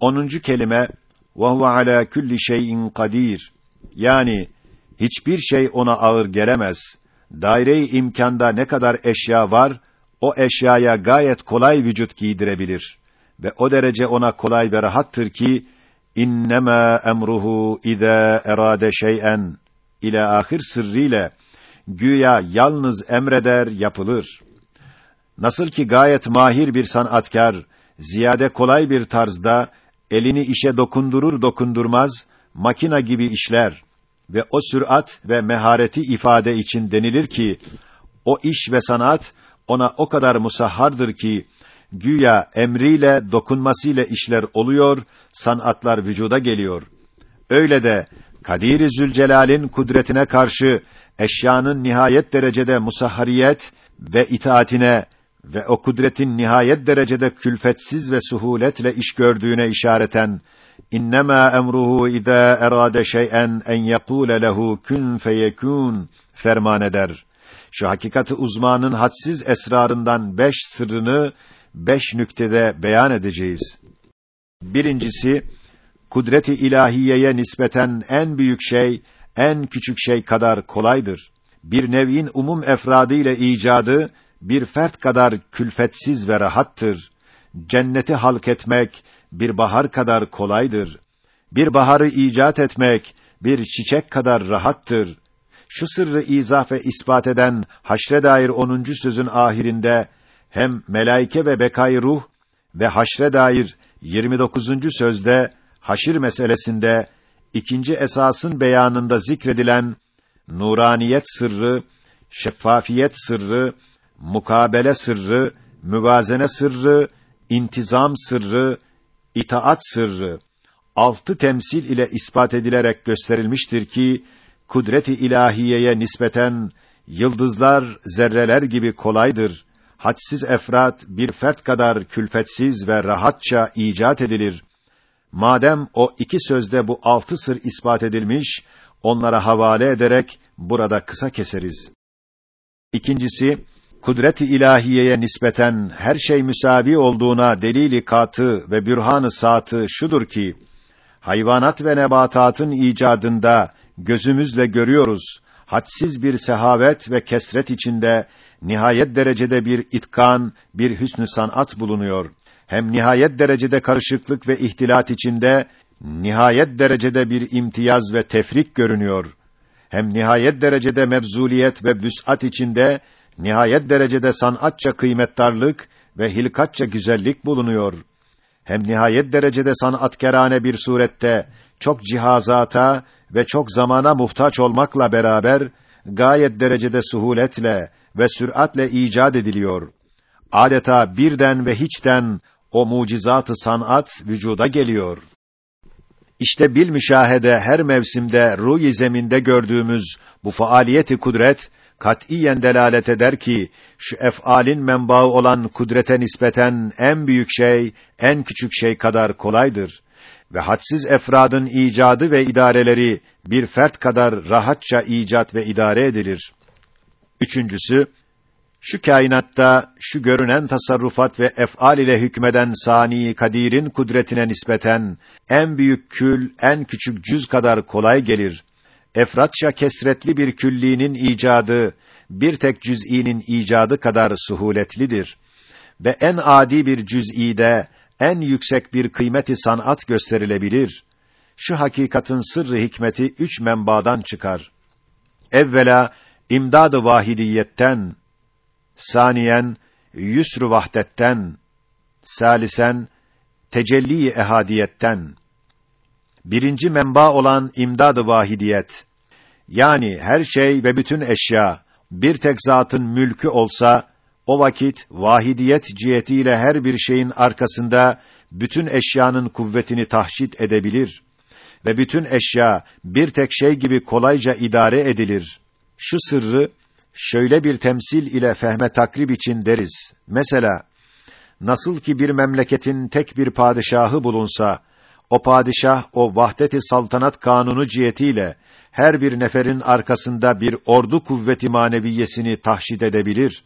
10. kelime ve huve ala kulli şeyin kadir. Yani hiçbir şey ona ağır gelemez. Daire-i imkanda ne kadar eşya var, o eşyaya gayet kolay vücut giydirebilir ve o derece ona kolay ve rahattır ki innema emruhu iza erade şey'en ila ahir sırrıyla güya yalnız emreder yapılır. Nasıl ki gayet mahir bir sanatkar ziyade kolay bir tarzda elini işe dokundurur dokundurmaz makina gibi işler ve o sürat ve mehareti ifade için denilir ki o iş ve sanat ona o kadar musahhardır ki güya emriyle dokunmasıyla işler oluyor, sanatlar vücuda geliyor. Öyle de Kadir-i Zülcelal'in kudretine karşı eşyanın nihayet derecede musahhariyet ve itaatine ve o kudretin nihayet derecede külfetsiz ve suhuletle iş gördüğüne işareten innema emruhu ida erade şey'en en yekule lehu kun feyekun ferman eder. Şu hakikati uzmanın hadsiz esrarından beş sırrını beş nüktede beyan edeceğiz. Birincisi, kudreti ilahiyeye nispeten en büyük şey, en küçük şey kadar kolaydır. Bir nev'in umum efradı ile icadı, bir fert kadar külfetsiz ve rahattır. Cenneti halk etmek, bir bahar kadar kolaydır. Bir baharı icat etmek, bir çiçek kadar rahattır. Şu sırrı izah ve ispat eden haşre dair 10. sözün ahirinde hem melaike ve bekay ruh ve haşre dair 29. sözde haşir meselesinde ikinci esasın beyanında zikredilen nuraniyet sırrı, şeffafiyet sırrı, mukabele sırrı, müvazene sırrı, intizam sırrı, itaat sırrı altı temsil ile ispat edilerek gösterilmiştir ki kudret-i ilahiyeye nispeten yıldızlar zerreler gibi kolaydır hadsiz efrat bir fert kadar külfetsiz ve rahatça icat edilir. Madem o iki sözde bu altı sır ispat edilmiş, onlara havale ederek burada kısa keseriz. İkincisi, kudret-i ilahiyeye nispeten her şey müsavi olduğuna delili katı ve bürhanı saatı şudur ki, hayvanat ve nebatatın icadında gözümüzle görüyoruz, hadsiz bir sehavet ve kesret içinde nihayet derecede bir itkan, bir hüsnü sanat bulunuyor. Hem nihayet derecede karışıklık ve ihtilat içinde nihayet derecede bir imtiyaz ve tefrik görünüyor. Hem nihayet derecede mevzuliyet ve büs'at içinde nihayet derecede sanatça kıymettarlık ve hilkatça güzellik bulunuyor. Hem nihayet derecede sanatkerane bir surette çok cihazata ve çok zamana muhtaç olmakla beraber gayet derecede suhuletle ve süratle icat ediliyor. Adeta birden ve hiçten o mucizatı sanat vücuda geliyor. İşte bil müşahede her mevsimde ruh zeminde gördüğümüz bu faaliyeti kudret katiyen delalet eder ki şu ef'alin menbaı olan kudrete nispeten en büyük şey en küçük şey kadar kolaydır ve hadsiz efradın icadı ve idareleri bir fert kadar rahatça icat ve idare edilir. Üçüncüsü, şu kainatta şu görünen tasarrufat ve ef'al ile hükmeden sani kadirin kudretine nispeten en büyük kül en küçük cüz kadar kolay gelir. Efratça kesretli bir küllinin icadı bir tek cüz'inin icadı kadar suhuletlidir ve en adi bir cüz'ide en yüksek bir kıymeti sanat gösterilebilir. Şu hakikatin sırrı hikmeti üç menbadan çıkar. Evvela imdad-ı vahidiyetten, saniyen yusr vahdetten, salisen tecelli ehadiyetten. Birinci menba olan imdad-ı vahidiyet yani her şey ve bütün eşya bir tek zatın mülkü olsa o vakit vahidiyet cihetiyle her bir şeyin arkasında bütün eşyanın kuvvetini tahşit edebilir ve bütün eşya bir tek şey gibi kolayca idare edilir şu sırrı şöyle bir temsil ile fehme takrib için deriz. Mesela nasıl ki bir memleketin tek bir padişahı bulunsa o padişah o vahdeti saltanat kanunu cihetiyle her bir neferin arkasında bir ordu kuvveti maneviyesini tahşid edebilir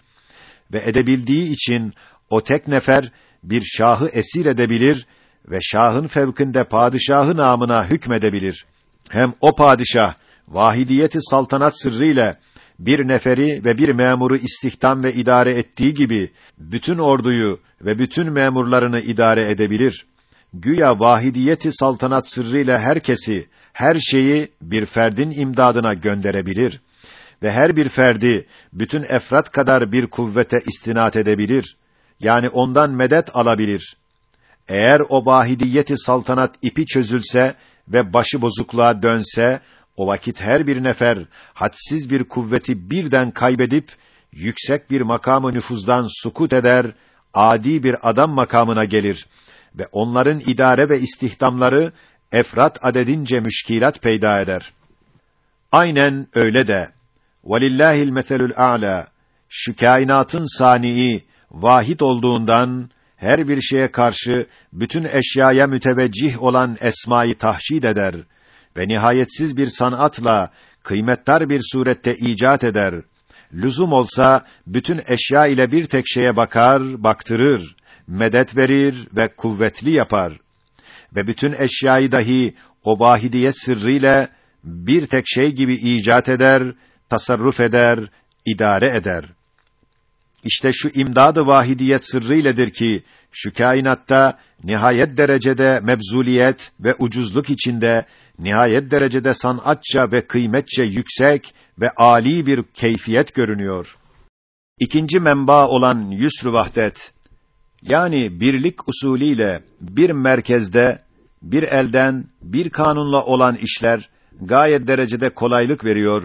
ve edebildiği için o tek nefer bir şahı esir edebilir ve şahın fevkinde padişahı namına hükmedebilir. Hem o padişah vahidiyeti saltanat sırrıyla bir neferi ve bir memuru istihdam ve idare ettiği gibi bütün orduyu ve bütün memurlarını idare edebilir. Güya vahidiyeti saltanat sırrıyla herkesi, her şeyi bir ferdin imdadına gönderebilir ve her bir ferdi bütün efrat kadar bir kuvvete istinat edebilir. Yani ondan medet alabilir. Eğer o vahidiyeti saltanat ipi çözülse ve başı bozukluğa dönse, o vakit her bir nefer hadsiz bir kuvveti birden kaybedip yüksek bir makamı nüfuzdan sukut eder, adi bir adam makamına gelir ve onların idare ve istihdamları efrat adedince müşkilat peyda eder. Aynen öyle de velillahil meselül a'la şu kainatın sani'i vahid olduğundan her bir şeye karşı bütün eşyaya müteveccih olan esmayı tahşid eder ve nihayetsiz bir sanatla kıymetdar bir surette icat eder. Lüzum olsa bütün eşya ile bir tek şeye bakar, baktırır, medet verir ve kuvvetli yapar. Ve bütün eşyayı dahi o vahidiyet sırrıyla bir tek şey gibi icat eder, tasarruf eder, idare eder. İşte şu imdad-ı vahidiyet sırrıyledir ki şu kainatta nihayet derecede mebzuliyet ve ucuzluk içinde nihayet derecede sanatça ve kıymetçe yüksek ve âli bir keyfiyet görünüyor. İkinci menba olan yusr vahdet yani birlik usulüyle bir merkezde bir elden bir kanunla olan işler gayet derecede kolaylık veriyor.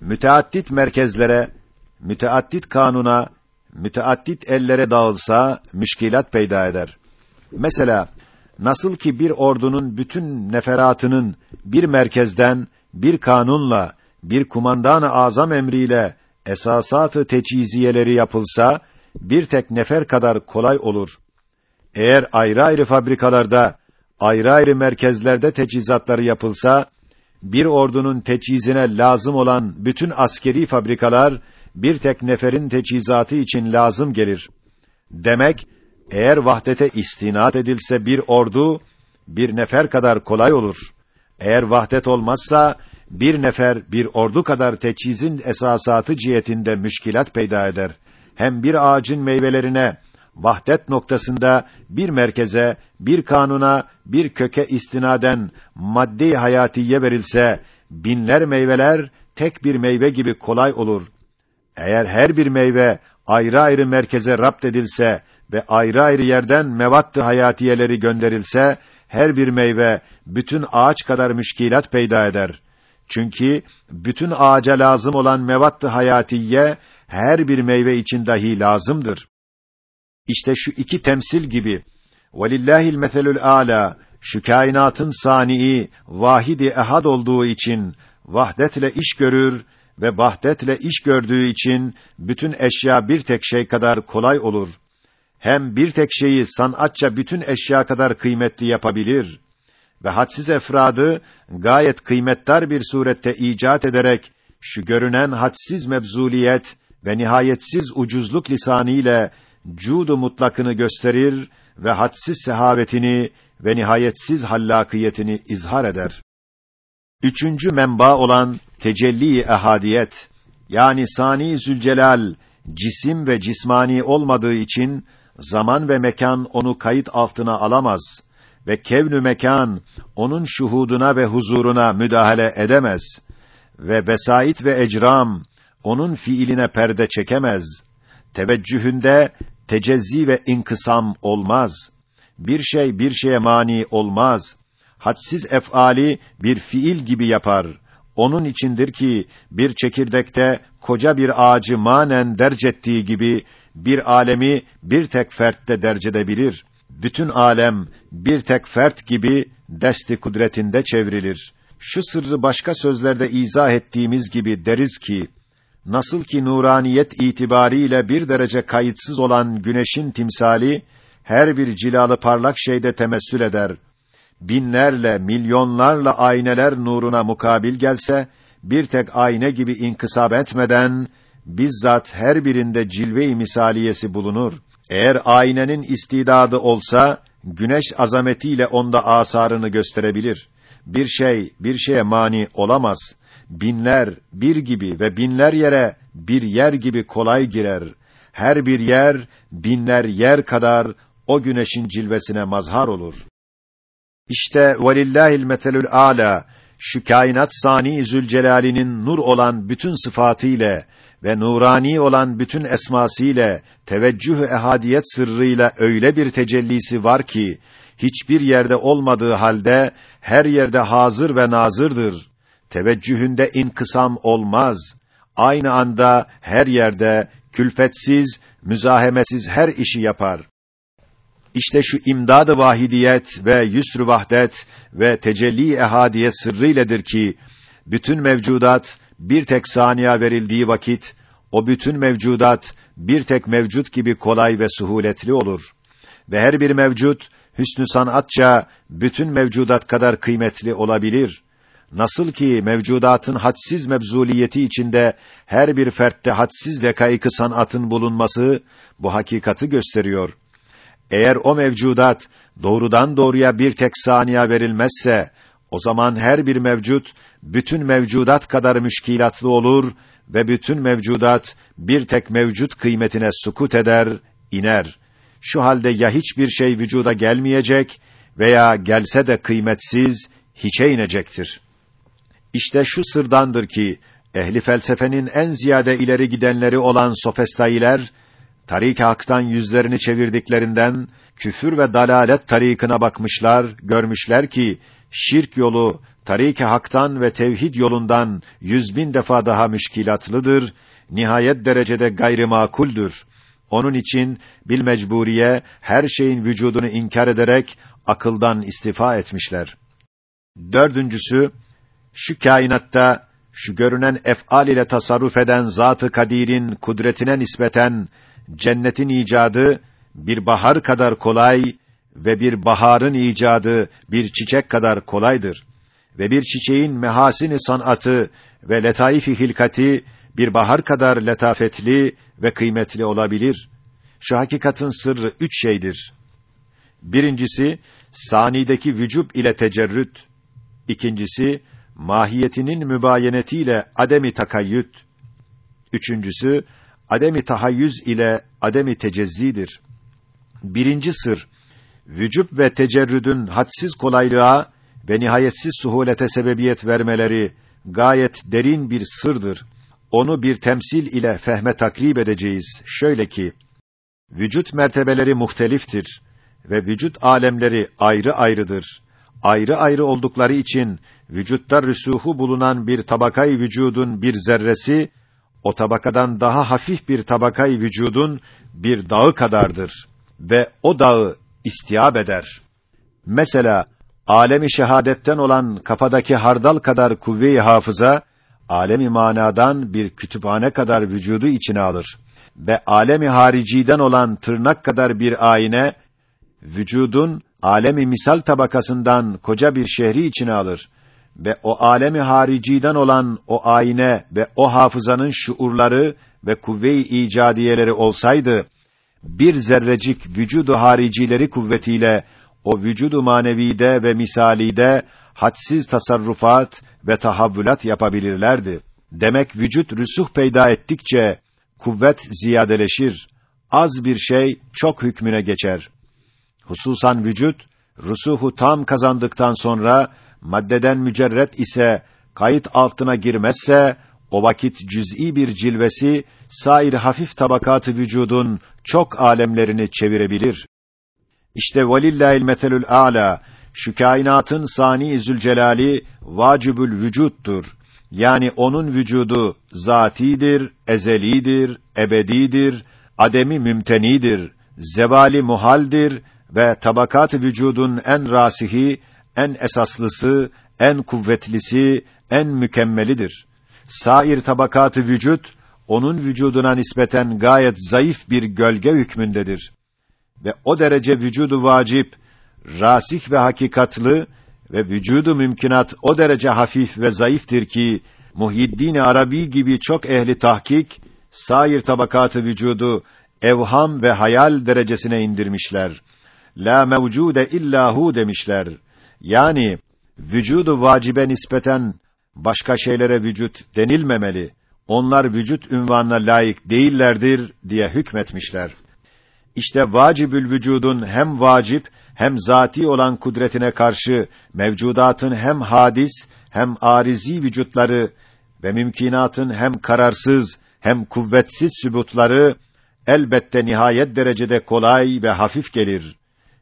Müteaddit merkezlere, müteaddit kanuna, müteaddit ellere dağılsa müşkilat peyda eder. Mesela nasıl ki bir ordunun bütün neferatının bir merkezden bir kanunla bir kumandan-ı azam emriyle esasatı teçhiziyeleri yapılsa bir tek nefer kadar kolay olur. Eğer ayrı ayrı fabrikalarda, ayrı ayrı merkezlerde teçhizatları yapılsa, bir ordunun teçhizine lazım olan bütün askeri fabrikalar, bir tek neferin teçhizatı için lazım gelir. Demek, eğer vahdete istinat edilse bir ordu, bir nefer kadar kolay olur. Eğer vahdet olmazsa, bir nefer bir ordu kadar teçhizin esasatı cihetinde müşkilat peyda eder hem bir ağacın meyvelerine vahdet noktasında bir merkeze, bir kanuna, bir köke istinaden maddi hayatiye verilse binler meyveler tek bir meyve gibi kolay olur. Eğer her bir meyve ayrı ayrı merkeze rapt edilse ve ayrı ayrı yerden mevattı hayatiyeleri gönderilse her bir meyve bütün ağaç kadar müşkilat peyda eder. Çünkü bütün ağaca lazım olan mevattı hayatiye her bir meyve için dahi lazımdır. İşte şu iki temsil gibi velillahil meselül ala şu kainatın sani'i vahidi ehad olduğu için vahdetle iş görür ve vahdetle iş gördüğü için bütün eşya bir tek şey kadar kolay olur. Hem bir tek şeyi sanatça bütün eşya kadar kıymetli yapabilir ve hadsiz efradı gayet kıymetdar bir surette icat ederek şu görünen hadsiz mebzuliyet ve nihayetsiz ucuzluk lisanıyla cudu mutlakını gösterir ve hadsiz sehavetini ve nihayetsiz hallakiyetini izhar eder. Üçüncü menba olan tecelli ehadiyet yani sani zülcelal cisim ve cismani olmadığı için zaman ve mekan onu kayıt altına alamaz ve kevnü mekan onun şuhuduna ve huzuruna müdahale edemez ve vesait ve ecram onun fiiline perde çekemez. Teveccühünde tecezzi ve inkısam olmaz. Bir şey bir şeye mani olmaz. Hadsiz efali bir fiil gibi yapar. Onun içindir ki bir çekirdekte koca bir ağacı manen derc ettiği gibi bir alemi bir tek fertte derc edebilir. Bütün alem bir tek fert gibi desti kudretinde çevrilir. Şu sırrı başka sözlerde izah ettiğimiz gibi deriz ki Nasıl ki nuraniyet itibariyle bir derece kayıtsız olan güneşin timsali her bir cilalı parlak şeyde temessül eder. Binlerle, milyonlarla ayneler nuruna mukabil gelse bir tek ayna gibi inkısap etmeden bizzat her birinde cilve-i misaliyesi bulunur. Eğer aynenin istidadı olsa güneş azametiyle onda asarını gösterebilir. Bir şey, bir şeye mani olamaz. Binler, bir gibi ve binler yere bir yer gibi kolay girer. Her bir yer, binler yer kadar o güneşin cilvesine mazhar olur. İşte velillahil metelül âlâ, şu kainat sani Zülcelal'inin nur olan bütün sıfatı ile ve nurani olan bütün esması ile teveccüh ehadiyet sırrıyla öyle bir tecellisi var ki hiçbir yerde olmadığı halde her yerde hazır ve nazırdır. Teveccühünde inkısam olmaz. Aynı anda her yerde külfetsiz, müzahemesiz her işi yapar. İşte şu imdad-ı vahidiyet ve yusr-ı vahdet ve tecelli ehadiyet sırrıyledir ki bütün mevcudat bir tek saniye verildiği vakit o bütün mevcudat bir tek mevcut gibi kolay ve suhuletli olur ve her bir mevcut hüsnü sanatça bütün mevcudat kadar kıymetli olabilir. Nasıl ki mevcudatın hadsiz mebzuliyeti içinde her bir fertte hadsiz lekaik sanatın bulunması bu hakikati gösteriyor. Eğer o mevcudat doğrudan doğruya bir tek saniye verilmezse o zaman her bir mevcut bütün mevcudat kadar müşkilatlı olur ve bütün mevcudat bir tek mevcut kıymetine sukut eder, iner. Şu halde ya hiçbir şey vücuda gelmeyecek veya gelse de kıymetsiz, hiçe inecektir. İşte şu sırdandır ki ehli felsefenin en ziyade ileri gidenleri olan sofistailer tarik haktan yüzlerini çevirdiklerinden küfür ve dalalet tarikına bakmışlar, görmüşler ki şirk yolu tarik haktan ve tevhid yolundan yüz bin defa daha müşkilatlıdır, nihayet derecede gayrimakuldür. Onun için bil mecburiye her şeyin vücudunu inkar ederek akıldan istifa etmişler. Dördüncüsü şu kainatta şu görünen ef'al ile tasarruf eden Zat-ı Kadir'in kudretine nispeten cennetin icadı bir bahar kadar kolay ve bir baharın icadı bir çiçek kadar kolaydır ve bir çiçeğin mehasini sanatı ve letaif-i hilkati bir bahar kadar letafetli ve kıymetli olabilir. Şu hakikatin sırrı üç şeydir. Birincisi, sanideki vücub ile tecerrüt. İkincisi, mahiyetinin mübayenetiyle ademi takayyüt. Üçüncüsü, ademi tahayyüz ile ademi tecezzidir. Birinci sır, vücub ve tecerrüdün hadsiz kolaylığa ve nihayetsiz suhulete sebebiyet vermeleri gayet derin bir sırdır. Onu bir temsil ile fehme takrib edeceğiz. Şöyle ki, vücut mertebeleri muhteliftir ve vücut alemleri ayrı ayrıdır. Ayrı ayrı oldukları için vücutta rüsuhu bulunan bir tabakayı vücudun bir zerresi o tabakadan daha hafif bir tabakayı vücudun bir dağı kadardır ve o dağı istiyab eder. Mesela alemi şehadetten olan kafadaki hardal kadar kuvve-i hafıza alemi manadan bir kütüphane kadar vücudu içine alır ve alemi hariciden olan tırnak kadar bir ayine vücudun alemi misal tabakasından koca bir şehri içine alır ve o alemi hariciden olan o ayine ve o hafızanın şuurları ve kuvve-i icadiyeleri olsaydı bir zerrecik vücudu haricileri kuvvetiyle o vücudu manevide ve misalide hadsiz tasarrufat ve tahavvülat yapabilirlerdi. Demek vücut rüsuh peyda ettikçe kuvvet ziyadeleşir. Az bir şey çok hükmüne geçer. Hususan vücut rusuhu tam kazandıktan sonra maddeden mücerret ise kayıt altına girmezse o vakit cüz'i bir cilvesi sair hafif tabakatı vücudun çok alemlerini çevirebilir. İşte velillahil metelül âlâ şu kainatın sani zülcelali vacibül vücuttur. Yani onun vücudu zatidir, ezelidir, ebedidir, ademi mümtenidir, zebali muhaldir ve tabakat vücudun en rasihi, en esaslısı, en kuvvetlisi, en mükemmelidir. Sair tabakatı vücut onun vücuduna nispeten gayet zayıf bir gölge hükmündedir. Ve o derece vücudu vacip, rasih ve hakikatlı ve vücudu mümkünat o derece hafif ve zayıftır ki Muhyiddin Arabi gibi çok ehli tahkik sair tabakatı vücudu evham ve hayal derecesine indirmişler. la mevcude illa hu demişler. Yani vücudu vacibe nispeten başka şeylere vücut denilmemeli. Onlar vücut ünvanına layık değillerdir diye hükmetmişler. İşte vacibül vücudun hem vacip hem zati olan kudretine karşı mevcudatın hem hadis hem arizi vücutları ve mümkinatın hem kararsız hem kuvvetsiz sübutları elbette nihayet derecede kolay ve hafif gelir.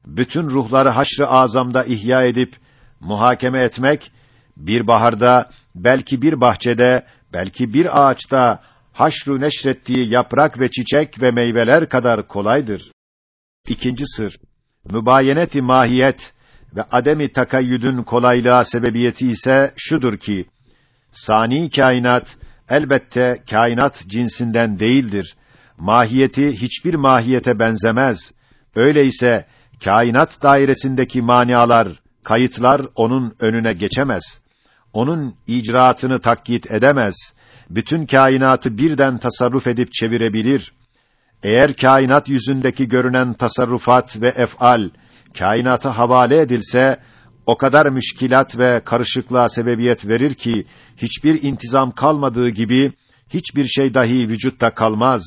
Bütün ruhları haşr-ı azamda ihya edip muhakeme etmek bir baharda belki bir bahçede belki bir ağaçta haşru neşrettiği yaprak ve çiçek ve meyveler kadar kolaydır. İkinci sır mübayeneti mahiyet ve ademi takayyüdün kolaylığa sebebiyeti ise şudur ki sani kainat elbette kainat cinsinden değildir. Mahiyeti hiçbir mahiyete benzemez. Öyleyse kainat dairesindeki manialar, kayıtlar onun önüne geçemez. Onun icraatını takyit edemez. Bütün kainatı birden tasarruf edip çevirebilir. Eğer kainat yüzündeki görünen tasarrufat ve ef'al kainata havale edilse o kadar müşkilat ve karışıklığa sebebiyet verir ki hiçbir intizam kalmadığı gibi hiçbir şey dahi vücutta kalmaz.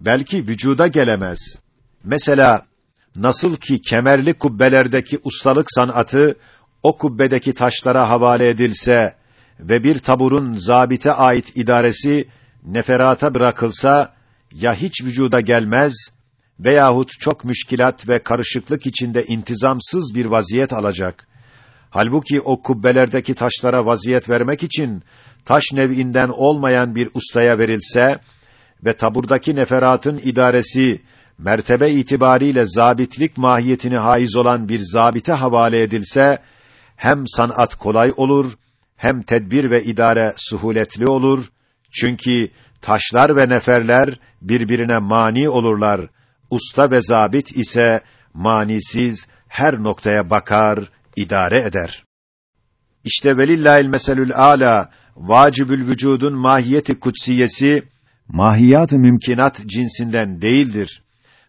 Belki vücuda gelemez. Mesela nasıl ki kemerli kubbelerdeki ustalık sanatı o kubbedeki taşlara havale edilse ve bir taburun zabite ait idaresi neferata bırakılsa ya hiç vücuda gelmez veyahut çok müşkilat ve karışıklık içinde intizamsız bir vaziyet alacak. Halbuki o kubbelerdeki taşlara vaziyet vermek için taş nev'inden olmayan bir ustaya verilse ve taburdaki neferatın idaresi mertebe itibariyle zabitlik mahiyetini haiz olan bir zabite havale edilse hem sanat kolay olur hem tedbir ve idare suhuletli olur. Çünkü taşlar ve neferler birbirine mani olurlar. Usta ve zabit ise manisiz her noktaya bakar, idare eder. İşte velillahil meselül ala vacibül vücudun mahiyeti kutsiyesi mahiyat-ı mümkinat cinsinden değildir.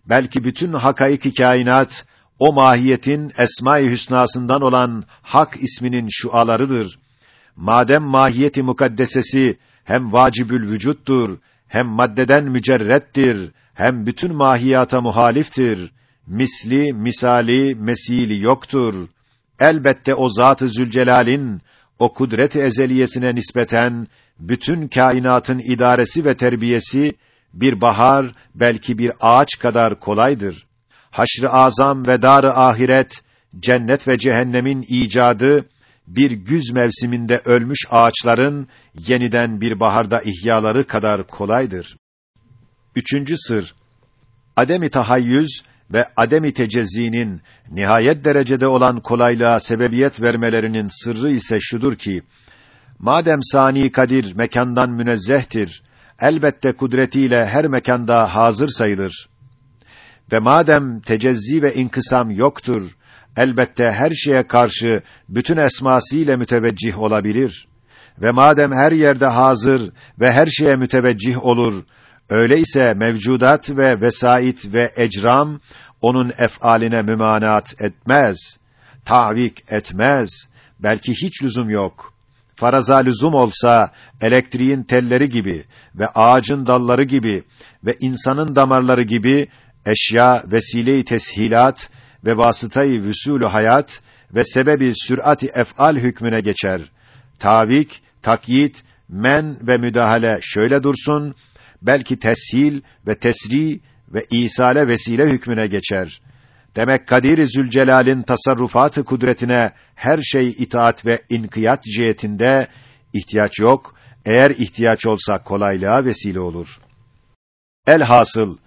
Belki bütün hakaiki kainat o mahiyetin esma-i hüsnasından olan Hak isminin şualarıdır. Madem mahiyeti mukaddesesi hem vacibül vücuttur, hem maddeden mücerrettir, hem bütün mahiyata muhaliftir. Misli, misali, mesili yoktur. Elbette o Zat-ı Zülcelal'in o kudret-i ezeliyesine nispeten bütün kainatın idaresi ve terbiyesi bir bahar, belki bir ağaç kadar kolaydır. Haşr-ı azam ve dar-ı ahiret, cennet ve cehennemin icadı bir güz mevsiminde ölmüş ağaçların yeniden bir baharda ihyaları kadar kolaydır. Üçüncü sır, ademi tahayyüz ve ademi tecezzinin nihayet derecede olan kolaylığa sebebiyet vermelerinin sırrı ise şudur ki, madem sani kadir mekandan münezzehtir, elbette kudretiyle her mekanda hazır sayılır. Ve madem tecezzi ve inkısam yoktur, elbette her şeye karşı bütün esmasıyla müteveccih olabilir. Ve madem her yerde hazır ve her şeye müteveccih olur, öyleyse mevcudat ve vesait ve ecram onun ef'aline mümanat etmez, tavik etmez, belki hiç lüzum yok. Faraza lüzum olsa elektriğin telleri gibi ve ağacın dalları gibi ve insanın damarları gibi eşya vesile-i teshilat ve vasıtayı vüsûl hayat ve sebebi sürati ef'al hükmüne geçer. Tavik, takyit, men ve müdahale şöyle dursun, belki teshil ve tesri ve isale vesile hükmüne geçer. Demek Kadir-i Zülcelal'in tasarrufatı kudretine her şey itaat ve inkiyat cihetinde ihtiyaç yok. Eğer ihtiyaç olsa kolaylığa vesile olur. Elhasıl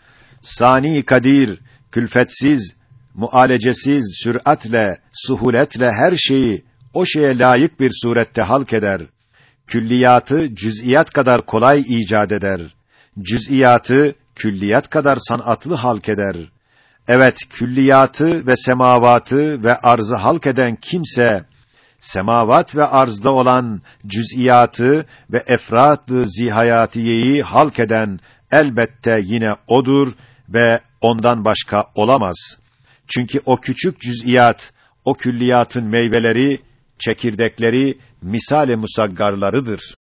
sani kadir, külfetsiz, mualecesiz, süratle, suhuletle her şeyi o şeye layık bir surette halk eder. Külliyatı cüz'iyat kadar kolay icat eder. Cüz'iyatı külliyat kadar sanatlı halk eder. Evet, külliyatı ve semavatı ve arzı halk eden kimse semavat ve arzda olan cüz'iyatı ve efrat-ı zihayatiyeyi halk eden elbette yine odur ve ondan başka olamaz. Çünkü o küçük cüz'iyat, o külliyatın meyveleri, çekirdekleri, misale musaggarlarıdır.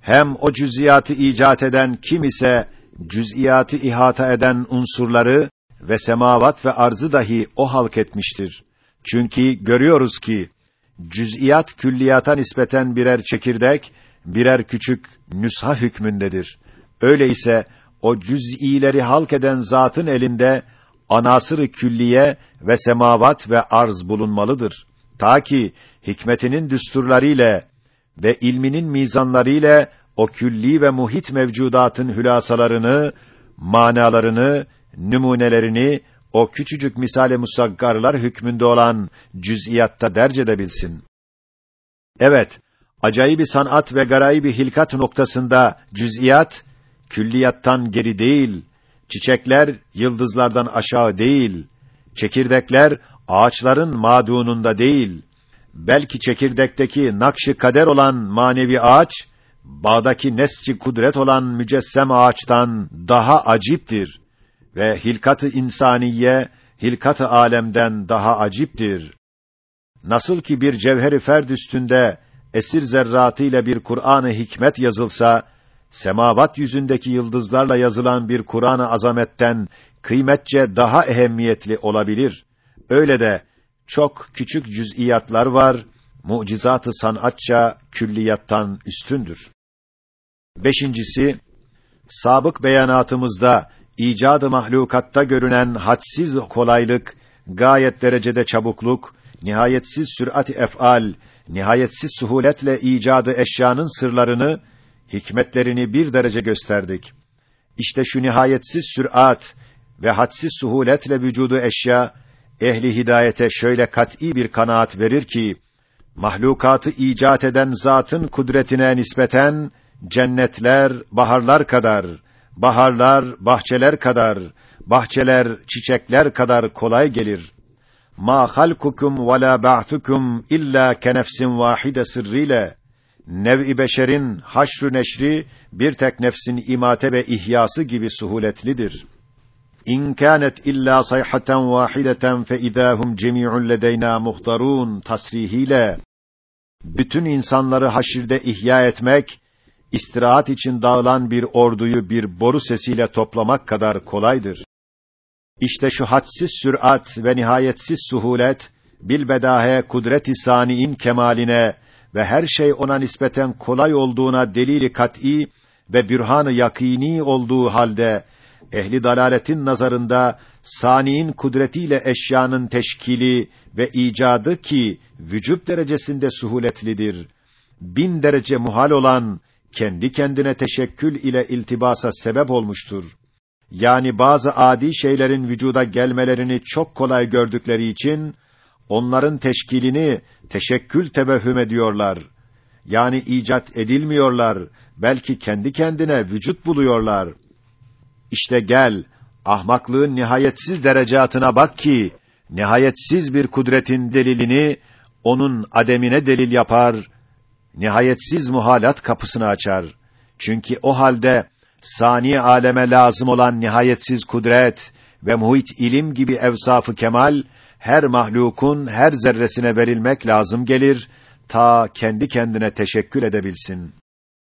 Hem o cüz'iyatı icat eden kim ise, cüz'iyatı ihata eden unsurları ve semavat ve arzı dahi o halk etmiştir. Çünkü görüyoruz ki, cüz'iyat külliyata nispeten birer çekirdek, birer küçük nüsha hükmündedir. Öyle ise, o cüz'ileri halk eden zatın elinde, anasır külliye ve semavat ve arz bulunmalıdır. Ta ki hikmetinin düsturlarıyla ve ilminin mizanlarıyla o külli ve muhit mevcudatın hülasalarını, manalarını, numunelerini o küçücük misale musaggarlar hükmünde olan cüz'iyatta derc edebilsin. Evet, acayip bir sanat ve garayip bir hilkat noktasında cüz'iyat külliyattan geri değil, çiçekler yıldızlardan aşağı değil, çekirdekler ağaçların madununda değil, belki çekirdekteki nakşı kader olan manevi ağaç, bağdaki nesci kudret olan mücessem ağaçtan daha aciptir ve hilkat-ı insaniye, hilkat-ı alemden daha aciptir. Nasıl ki bir cevheri ferd üstünde esir zerratı ile bir Kur'an-ı hikmet yazılsa, semavat yüzündeki yıldızlarla yazılan bir Kur'an-ı azametten kıymetçe daha ehemmiyetli olabilir. Öyle de çok küçük cüz'iyatlar var, mucizatı sanatça külliyattan üstündür. Beşincisi, sabık beyanatımızda icadı mahlukatta görünen hadsiz kolaylık, gayet derecede çabukluk, nihayetsiz sürat-i ef'al, nihayetsiz suhuletle icadı eşyanın sırlarını, hikmetlerini bir derece gösterdik. İşte şu nihayetsiz sürat ve hadsiz suhuletle vücudu eşya, ehli hidayete şöyle kat'î bir kanaat verir ki, mahlukatı icat eden zatın kudretine nispeten, cennetler, baharlar kadar, baharlar, bahçeler kadar, bahçeler, çiçekler kadar kolay gelir. Ma halkukum ve la ba'thukum illa kenefsin vahide sırrıyla nev-i beşerin haşr neşri bir tek nefsin imate ve ihyası gibi suhuletlidir. İn kânet illa sayhaten vahideten fe idâhum cemî'un ledeyna muhtarun tasrihiyle bütün insanları haşirde ihya etmek istirahat için dağılan bir orduyu bir boru sesiyle toplamak kadar kolaydır. İşte şu hadsiz sürat ve nihayetsiz suhulet, bilbedahe kudret-i saniin kemaline ve her şey ona nispeten kolay olduğuna delili kat'î ve bürhan-ı yakînî olduğu halde ehli dalaletin nazarında saniin kudretiyle eşyanın teşkili ve icadı ki vücut derecesinde suhuletlidir. Bin derece muhal olan kendi kendine teşekkül ile iltibasa sebep olmuştur. Yani bazı adi şeylerin vücuda gelmelerini çok kolay gördükleri için onların teşkilini teşekkül tevehhüm ediyorlar. Yani icat edilmiyorlar, belki kendi kendine vücut buluyorlar. İşte gel, ahmaklığın nihayetsiz derecatına bak ki, nihayetsiz bir kudretin delilini, onun ademine delil yapar, nihayetsiz muhalat kapısını açar. Çünkü o halde, sani aleme lazım olan nihayetsiz kudret ve muhit ilim gibi evsafı kemal, her mahlukun her zerresine verilmek lazım gelir, ta kendi kendine teşekkül edebilsin.